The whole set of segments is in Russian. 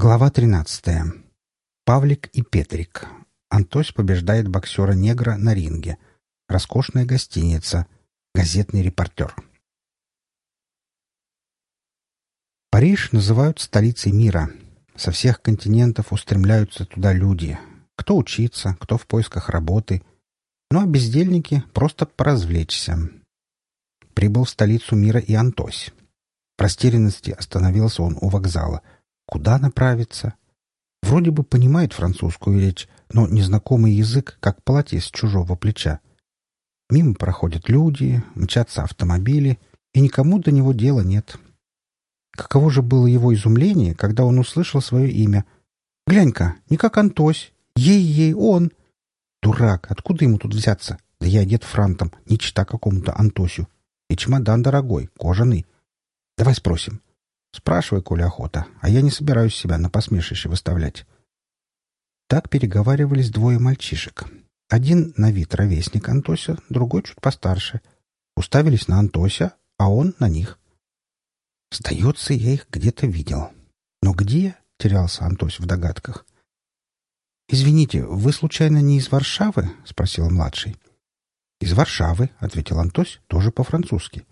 Глава 13. Павлик и Петрик. Антось побеждает боксера-негра на ринге. Роскошная гостиница. Газетный репортер. Париж называют столицей мира. Со всех континентов устремляются туда люди. Кто учиться, кто в поисках работы. Ну а бездельники просто поразвлечься. Прибыл в столицу мира и Антось. В растерянности остановился он у вокзала — Куда направиться? Вроде бы понимает французскую речь, но незнакомый язык, как платье с чужого плеча. Мимо проходят люди, мчатся автомобили, и никому до него дела нет. Каково же было его изумление, когда он услышал свое имя. «Глянь-ка, не как Антось! Ей-ей, он!» «Дурак! Откуда ему тут взяться? Да я одет франтом, не чита какому-то Антосю. И чемодан дорогой, кожаный. Давай спросим, Спрашивай, коли охота, а я не собираюсь себя на посмешище выставлять. Так переговаривались двое мальчишек. Один на вид ровесник Антося, другой чуть постарше. Уставились на Антося, а он на них. Сдается, я их где-то видел. Но где? — терялся Антось в догадках. «Извините, вы случайно не из Варшавы?» — спросил младший. «Из Варшавы», — ответил Антось, тоже по-французски.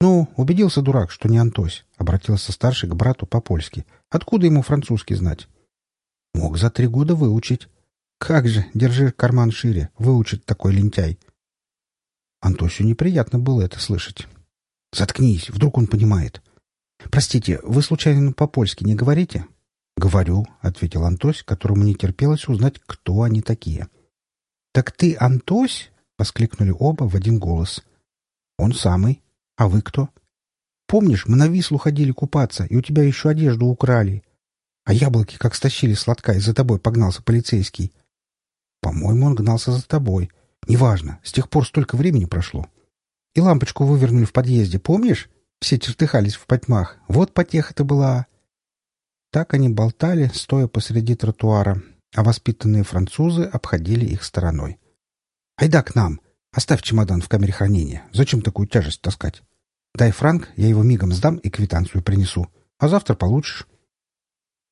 «Ну, убедился дурак, что не Антось», — обратился старший к брату по-польски. «Откуда ему французский знать?» «Мог за три года выучить». «Как же, держи карман шире, выучит такой лентяй». Антосю неприятно было это слышать. «Заткнись, вдруг он понимает». «Простите, вы случайно по-польски не говорите?» «Говорю», — ответил Антось, которому не терпелось узнать, кто они такие. «Так ты Антось?» — воскликнули оба в один голос. «Он самый», «А вы кто?» «Помнишь, мы на Вислу ходили купаться, и у тебя еще одежду украли. А яблоки как стащили сладка, и за тобой погнался полицейский». «По-моему, он гнался за тобой. Неважно, с тех пор столько времени прошло. И лампочку вывернули в подъезде, помнишь? Все чертыхались в потьмах. Вот потеха-то была». Так они болтали, стоя посреди тротуара, а воспитанные французы обходили их стороной. «Айда к нам! Оставь чемодан в камере хранения. Зачем такую тяжесть таскать?» Дай франк, я его мигом сдам и квитанцию принесу. А завтра получишь.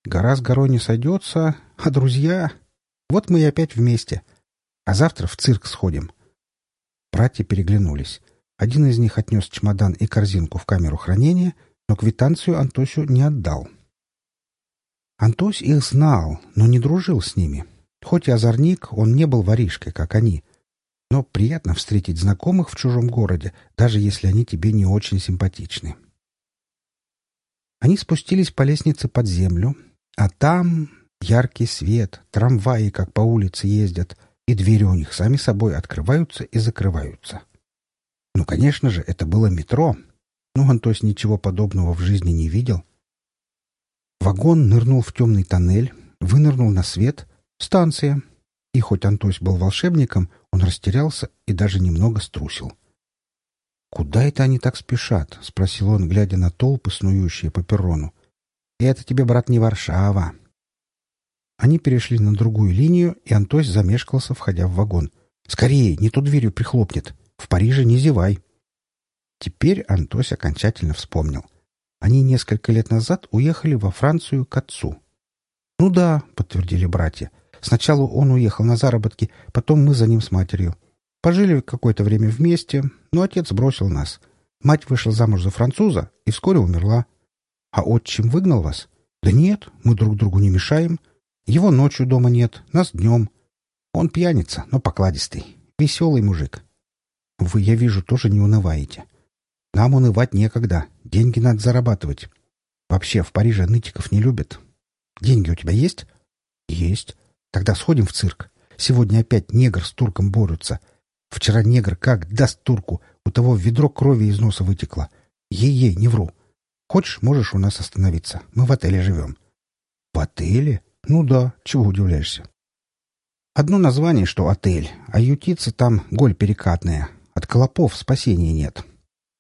Гора с горой не сойдется, а друзья... Вот мы и опять вместе. А завтра в цирк сходим. Братья переглянулись. Один из них отнес чемодан и корзинку в камеру хранения, но квитанцию Антосю не отдал. Антось их знал, но не дружил с ними. Хоть и озорник, он не был воришкой, как они — но приятно встретить знакомых в чужом городе, даже если они тебе не очень симпатичны. Они спустились по лестнице под землю, а там яркий свет, трамваи как по улице ездят, и двери у них сами собой открываются и закрываются. Ну, конечно же, это было метро. Ну, Антос ничего подобного в жизни не видел. Вагон нырнул в темный тоннель, вынырнул на свет. Станция. И хоть Антось был волшебником, он растерялся и даже немного струсил. «Куда это они так спешат?» — спросил он, глядя на толпы, снующие по перрону. «Это тебе, брат, не Варшава». Они перешли на другую линию, и Антось замешкался, входя в вагон. «Скорее, не то дверью прихлопнет. В Париже не зевай». Теперь Антось окончательно вспомнил. Они несколько лет назад уехали во Францию к отцу. «Ну да», — подтвердили братья, Сначала он уехал на заработки, потом мы за ним с матерью. Пожили какое-то время вместе, но отец бросил нас. Мать вышла замуж за француза и вскоре умерла. А отчим выгнал вас? Да нет, мы друг другу не мешаем. Его ночью дома нет, нас днем. Он пьяница, но покладистый. Веселый мужик. Вы, я вижу, тоже не унываете. Нам унывать некогда. Деньги надо зарабатывать. Вообще, в Париже нытиков не любят. Деньги у тебя есть? Есть. Тогда сходим в цирк. Сегодня опять негр с турком борются. Вчера негр как даст турку, у того ведро крови из носа вытекло. Ей-ей, не вру. Хочешь, можешь у нас остановиться. Мы в отеле живем. В отеле? Ну да, чего удивляешься? Одно название, что отель, а ютиться там голь перекатная. От колопов спасения нет.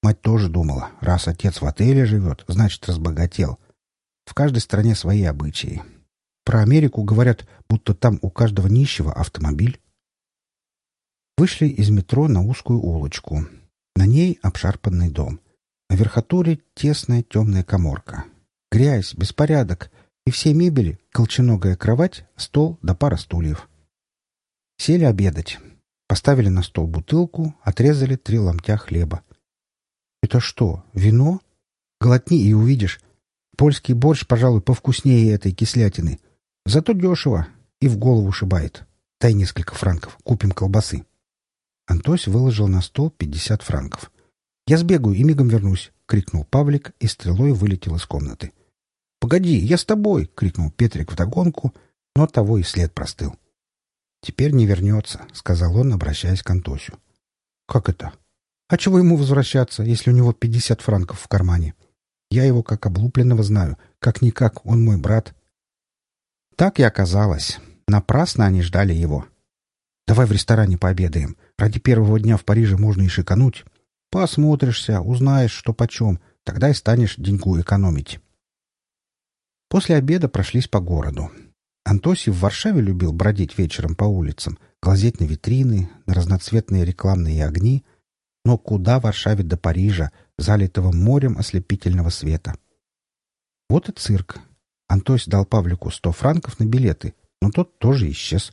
Мать тоже думала, раз отец в отеле живет, значит, разбогател. В каждой стране свои обычаи. Про Америку говорят, будто там у каждого нищего автомобиль. Вышли из метро на узкую улочку. На ней обшарпанный дом. На верхотуре тесная темная коморка. Грязь, беспорядок. и все мебели, колченогая кровать, стол да пара стульев. Сели обедать. Поставили на стол бутылку, отрезали три ломтя хлеба. «Это что, вино? Глотни и увидишь. Польский борщ, пожалуй, повкуснее этой кислятины. Зато дешево и в голову шибает. Дай несколько франков, купим колбасы». Антось выложил на стол пятьдесят франков. «Я сбегаю и мигом вернусь», — крикнул Павлик и стрелой вылетел из комнаты. «Погоди, я с тобой!» — крикнул Петрик вдогонку, но того и след простыл. «Теперь не вернется», — сказал он, обращаясь к Антосю. «Как это? А чего ему возвращаться, если у него пятьдесят франков в кармане? Я его как облупленного знаю. Как-никак, он мой брат». Так и оказалось. Напрасно они ждали его. «Давай в ресторане пообедаем. Ради первого дня в Париже можно и шикануть. Посмотришься, узнаешь, что почем. Тогда и станешь деньгу экономить». После обеда прошлись по городу. Антосий в Варшаве любил бродить вечером по улицам, глазеть на витрины, на разноцветные рекламные огни, но куда Варшаве до Парижа, залитого морем ослепительного света? Вот и цирк. Антось дал Павлику сто франков на билеты, но тот тоже исчез.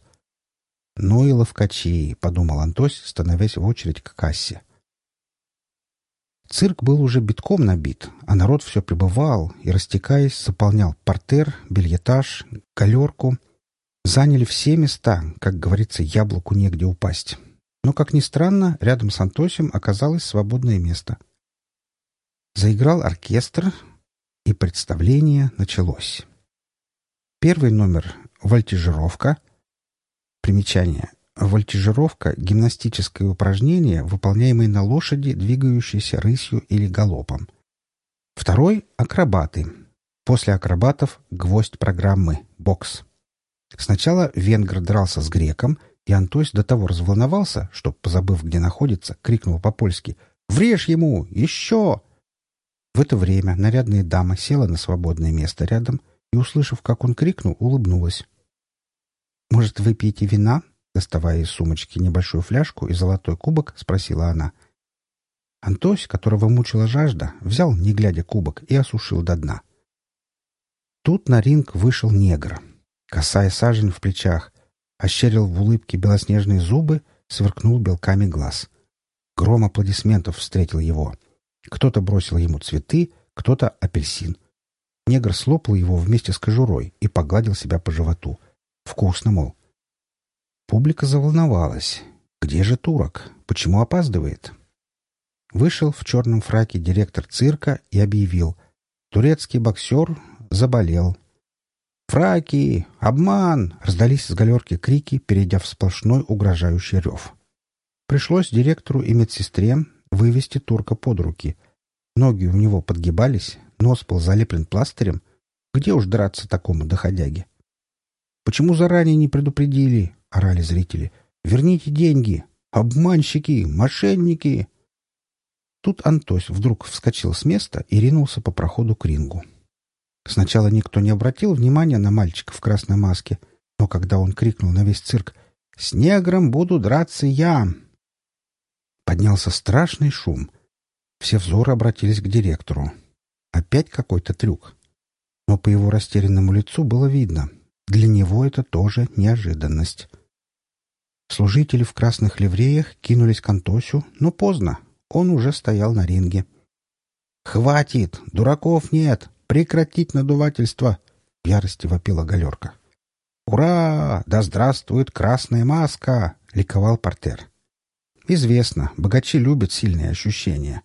«Ну и ловкачи», — подумал Антось, становясь в очередь к кассе. Цирк был уже битком набит, а народ все пребывал и, растекаясь, заполнял портер, бельетаж, галерку. Заняли все места, как говорится, яблоку негде упасть. Но, как ни странно, рядом с Антосем оказалось свободное место. Заиграл оркестр, и представление началось. Первый номер — вольтижировка. Примечание. Вольтижировка — гимнастическое упражнение, выполняемое на лошади, двигающейся рысью или галопом. Второй — акробаты. После акробатов — гвоздь программы — бокс. Сначала венгр дрался с греком, и Антось до того разволновался, что, позабыв, где находится, крикнул по-польски «Врежь ему! Еще!» В это время нарядная дама села на свободное место рядом и, услышав, как он крикнул, улыбнулась. «Может, выпьете вина?» Доставая из сумочки небольшую фляжку и золотой кубок, спросила она. Антось, которого мучила жажда, взял, не глядя, кубок и осушил до дна. Тут на ринг вышел негр. Косая сажень в плечах, ощерил в улыбке белоснежные зубы, сверкнул белками глаз. Гром аплодисментов встретил его. Кто-то бросил ему цветы, кто-то апельсин. Негр слопал его вместе с кожурой и погладил себя по животу. Вкусно, мол. Публика заволновалась. Где же турок? Почему опаздывает? Вышел в черном фраке директор цирка и объявил. Турецкий боксер заболел. «Фраки! Обман!» — раздались с галерки крики, перейдя в сплошной угрожающий рев. Пришлось директору и медсестре вывести турка под руки. Ноги у него подгибались, нос был залеплен пластырем. Где уж драться такому доходяге? Почему заранее не предупредили? — орали зрители. «Верните деньги! Обманщики! Мошенники!» Тут Антось вдруг вскочил с места и ринулся по проходу к рингу. Сначала никто не обратил внимания на мальчика в красной маске, но когда он крикнул на весь цирк «С негром буду драться я!» Поднялся страшный шум. Все взоры обратились к директору. Опять какой-то трюк. Но по его растерянному лицу было видно. Для него это тоже неожиданность. Служители в красных ливреях кинулись к Антосю, но поздно. Он уже стоял на ринге. «Хватит! Дураков нет! Прекратить надувательство!» — в ярости вопила галерка. «Ура! Да здравствует красная маска!» — ликовал портер. Известно, богачи любят сильные ощущения.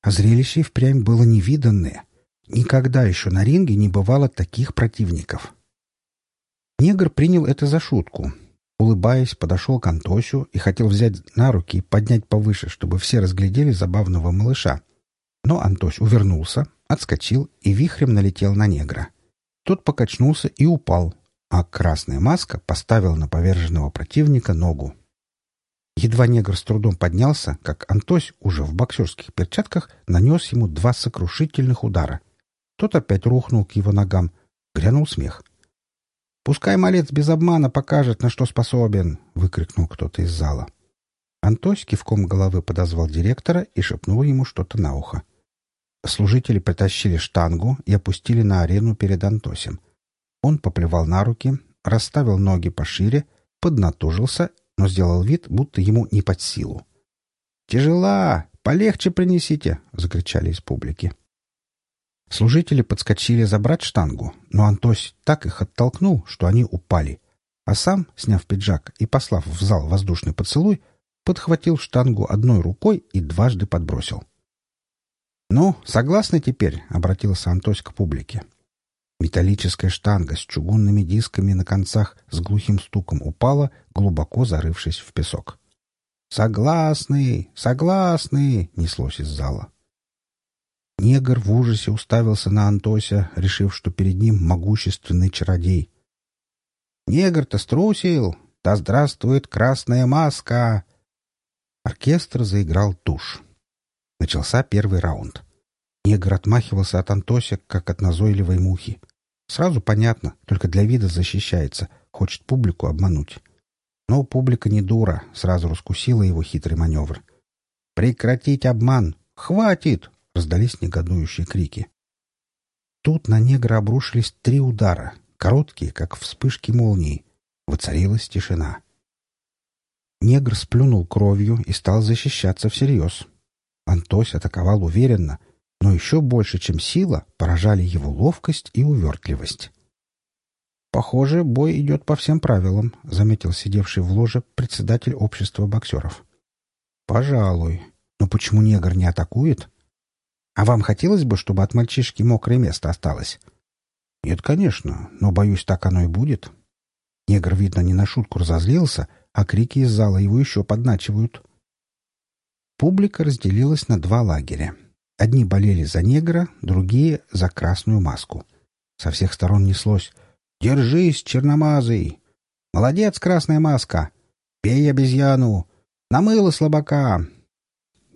А зрелище впрямь было невиданное. Никогда еще на ринге не бывало таких противников. Негр принял это за шутку, улыбаясь, подошел к Антосю и хотел взять на руки и поднять повыше, чтобы все разглядели забавного малыша. Но Антось увернулся, отскочил и вихрем налетел на негра. Тот покачнулся и упал, а красная маска поставила на поверженного противника ногу. Едва негр с трудом поднялся, как Антось, уже в боксерских перчатках, нанес ему два сокрушительных удара. Тот опять рухнул к его ногам. Грянул смех. «Пускай малец без обмана покажет, на что способен!» — выкрикнул кто-то из зала. Антось кивком головы подозвал директора и шепнул ему что-то на ухо. Служители притащили штангу и опустили на арену перед Антосем. Он поплевал на руки, расставил ноги пошире, поднатужился, но сделал вид, будто ему не под силу. «Тяжела! Полегче принесите!» — закричали из публики. Служители подскочили забрать штангу, но Антось так их оттолкнул, что они упали, а сам, сняв пиджак и послав в зал воздушный поцелуй, подхватил штангу одной рукой и дважды подбросил. «Ну, согласны теперь?» — обратился Антось к публике. Металлическая штанга с чугунными дисками на концах с глухим стуком упала, глубоко зарывшись в песок. «Согласны! Согласны!» — неслось из зала. Негр в ужасе уставился на Антося, решив, что перед ним могущественный чародей. «Негр-то струсил! Да здравствует красная маска!» Оркестр заиграл тушь. Начался первый раунд. Негр отмахивался от Антося, как от назойливой мухи. Сразу понятно, только для вида защищается, хочет публику обмануть. Но публика не дура, сразу раскусила его хитрый маневр. «Прекратить обман! Хватит!» — раздались негодующие крики. Тут на негра обрушились три удара, короткие, как вспышки молнии. Воцарилась тишина. Негр сплюнул кровью и стал защищаться всерьез. Антось атаковал уверенно, но еще больше, чем сила, поражали его ловкость и увертливость. «Похоже, бой идет по всем правилам», — заметил сидевший в ложе председатель общества боксеров. «Пожалуй. Но почему негр не атакует? А вам хотелось бы, чтобы от мальчишки мокрое место осталось?» «Нет, конечно, но, боюсь, так оно и будет». Негр, видно, не на шутку разозлился, а крики из зала его еще подначивают. Публика разделилась на два лагеря. Одни болели за негра, другие — за красную маску. Со всех сторон неслось «Держись, черномазый! Молодец, красная маска! Пей обезьяну! Намыло слабака!»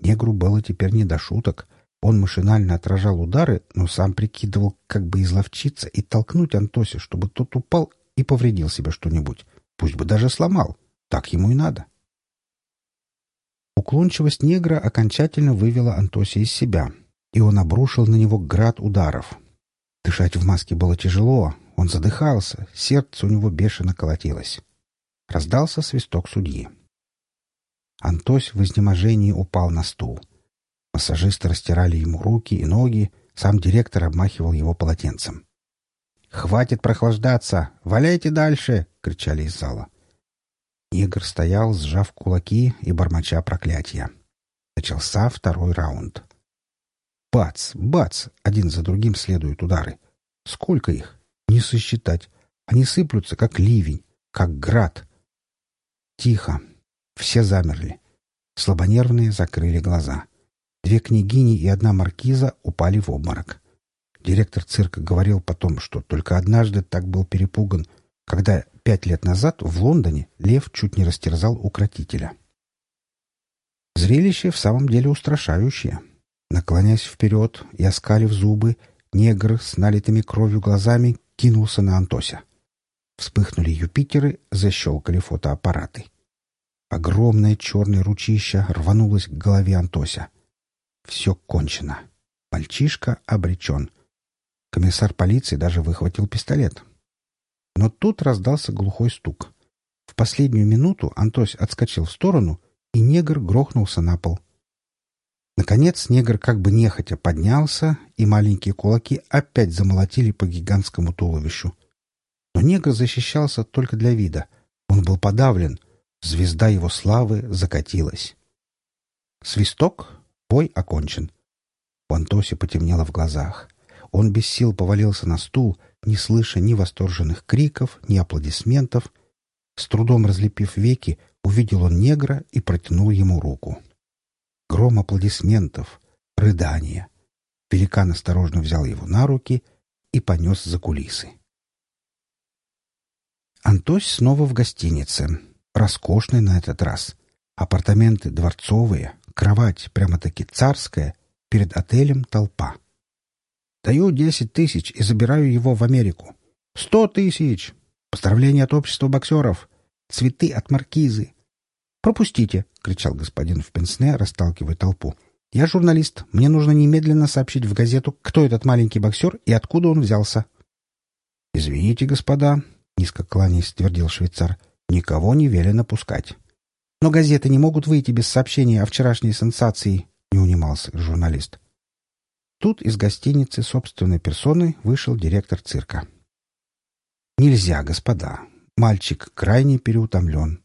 Негру было теперь не до шуток. Он машинально отражал удары, но сам прикидывал, как бы изловчиться и толкнуть Антося, чтобы тот упал и повредил себе что-нибудь. Пусть бы даже сломал. Так ему и надо. Уклончивость негра окончательно вывела Антося из себя, и он обрушил на него град ударов. Дышать в маске было тяжело, он задыхался, сердце у него бешено колотилось. Раздался свисток судьи. Антось в изнеможении упал на стул. Массажисты растирали ему руки и ноги, сам директор обмахивал его полотенцем. «Хватит прохлаждаться! Валяйте дальше!» — кричали из зала. Игорь стоял, сжав кулаки и бормоча проклятия. Начался второй раунд. Бац, бац, один за другим следуют удары. Сколько их? Не сосчитать. Они сыплются, как ливень, как град. Тихо. Все замерли. Слабонервные закрыли глаза. Две княгини и одна маркиза упали в обморок. Директор цирка говорил потом, что только однажды так был перепуган, когда Пять лет назад в Лондоне лев чуть не растерзал укротителя. Зрелище в самом деле устрашающее. Наклонясь вперед и оскалив зубы, негр с налитыми кровью глазами кинулся на Антося. Вспыхнули Юпитеры, защелкали фотоаппараты. Огромное черное ручище рванулось к голове Антося. Все кончено. Мальчишка обречен. Комиссар полиции даже выхватил пистолет. Но тут раздался глухой стук. В последнюю минуту Антось отскочил в сторону, и негр грохнулся на пол. Наконец негр как бы нехотя поднялся, и маленькие кулаки опять замолотили по гигантскому туловищу. Но негр защищался только для вида. Он был подавлен. Звезда его славы закатилась. Свисток. Бой окончен. У Антоси потемнело в глазах. Он без сил повалился на стул, не слыша ни восторженных криков, ни аплодисментов. С трудом разлепив веки, увидел он негра и протянул ему руку. Гром аплодисментов, рыдания. Великан осторожно взял его на руки и понес за кулисы. Антось снова в гостинице. Роскошный на этот раз. Апартаменты дворцовые, кровать прямо-таки царская, перед отелем толпа. Даю десять тысяч и забираю его в Америку. Сто тысяч! Поздравления от общества боксеров! Цветы от маркизы! «Пропустите!» — кричал господин в пенсне, расталкивая толпу. «Я журналист. Мне нужно немедленно сообщить в газету, кто этот маленький боксер и откуда он взялся». «Извините, господа», — низко кланяясь, твердил швейцар, — «никого не велено пускать». «Но газеты не могут выйти без сообщения о вчерашней сенсации», — не унимался журналист. Тут из гостиницы собственной персоной вышел директор цирка. «Нельзя, господа. Мальчик крайне переутомлен.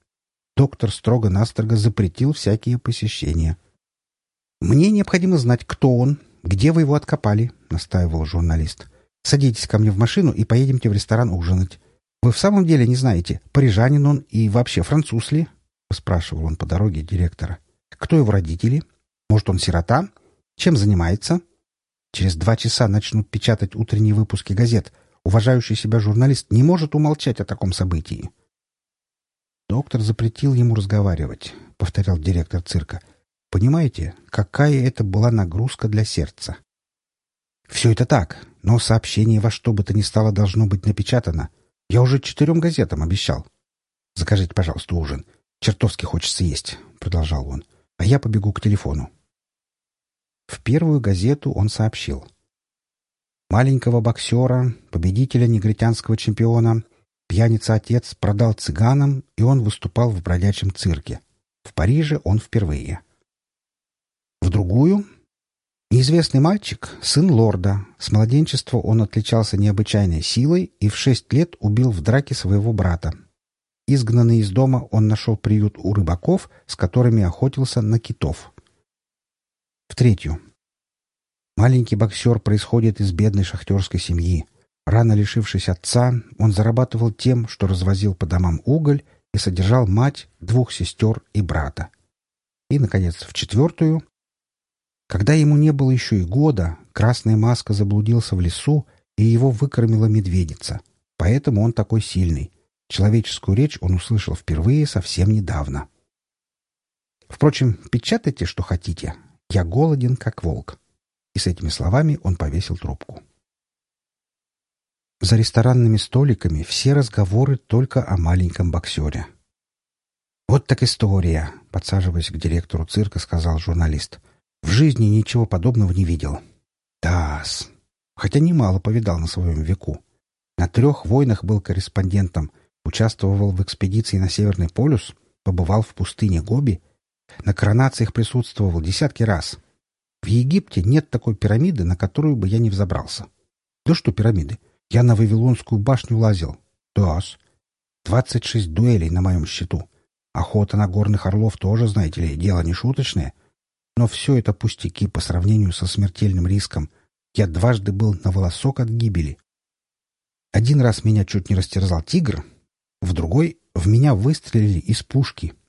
Доктор строго-настрого запретил всякие посещения. «Мне необходимо знать, кто он, где вы его откопали», — настаивал журналист. «Садитесь ко мне в машину и поедемте в ресторан ужинать. Вы в самом деле не знаете, парижанин он и вообще француз ли?» — спрашивал он по дороге директора. «Кто его родители? Может, он сирота? Чем занимается?» Через два часа начнут печатать утренние выпуски газет. Уважающий себя журналист не может умолчать о таком событии. Доктор запретил ему разговаривать, — повторял директор цирка. Понимаете, какая это была нагрузка для сердца? Все это так, но сообщение во что бы то ни стало должно быть напечатано. Я уже четырем газетам обещал. Закажите, пожалуйста, ужин. Чертовски хочется есть, — продолжал он. А я побегу к телефону. В первую газету он сообщил. Маленького боксера, победителя негритянского чемпиона, пьяница-отец продал цыганам, и он выступал в бродячем цирке. В Париже он впервые. В другую Неизвестный мальчик, сын лорда. С младенчества он отличался необычайной силой и в шесть лет убил в драке своего брата. Изгнанный из дома, он нашел приют у рыбаков, с которыми охотился на китов. В третью. Маленький боксер происходит из бедной шахтерской семьи. Рано лишившись отца, он зарабатывал тем, что развозил по домам уголь и содержал мать, двух сестер и брата. И, наконец, в четвертую. Когда ему не было еще и года, Красная Маска заблудился в лесу, и его выкормила медведица. Поэтому он такой сильный. Человеческую речь он услышал впервые совсем недавно. Впрочем, печатайте, что хотите, я голоден, как волк. И с этими словами он повесил трубку. За ресторанными столиками все разговоры только о маленьком боксере. «Вот так история», — подсаживаясь к директору цирка, сказал журналист. «В жизни ничего подобного не видел». «Тас». Хотя немало повидал на своем веку. На трех войнах был корреспондентом, участвовал в экспедиции на Северный полюс, побывал в пустыне Гоби на коронациях присутствовал десятки раз. В Египте нет такой пирамиды, на которую бы я не взобрался. Да что пирамиды? Я на Вавилонскую башню лазил. Дас. Двадцать шесть дуэлей на моем счету. Охота на горных орлов тоже, знаете ли, дело не шуточное. Но все это пустяки по сравнению со смертельным риском. Я дважды был на волосок от гибели. Один раз меня чуть не растерзал тигр, в другой в меня выстрелили из пушки —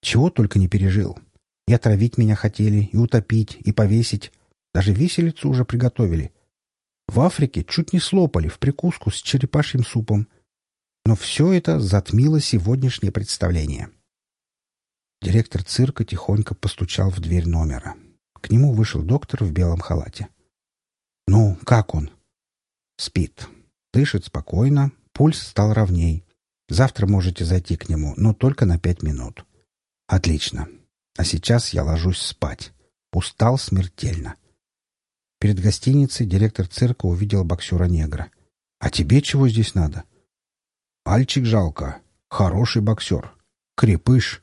чего только не пережил. И отравить меня хотели, и утопить, и повесить. Даже виселицу уже приготовили. В Африке чуть не слопали в прикуску с черепашьим супом. Но все это затмило сегодняшнее представление. Директор цирка тихонько постучал в дверь номера. К нему вышел доктор в белом халате. «Ну, как он?» «Спит. Дышит спокойно. Пульс стал ровней. Завтра можете зайти к нему, но только на пять минут». Отлично. А сейчас я ложусь спать. Устал смертельно. Перед гостиницей директор цирка увидел боксера-негра. «А тебе чего здесь надо?» «Пальчик жалко. Хороший боксер. Крепыш.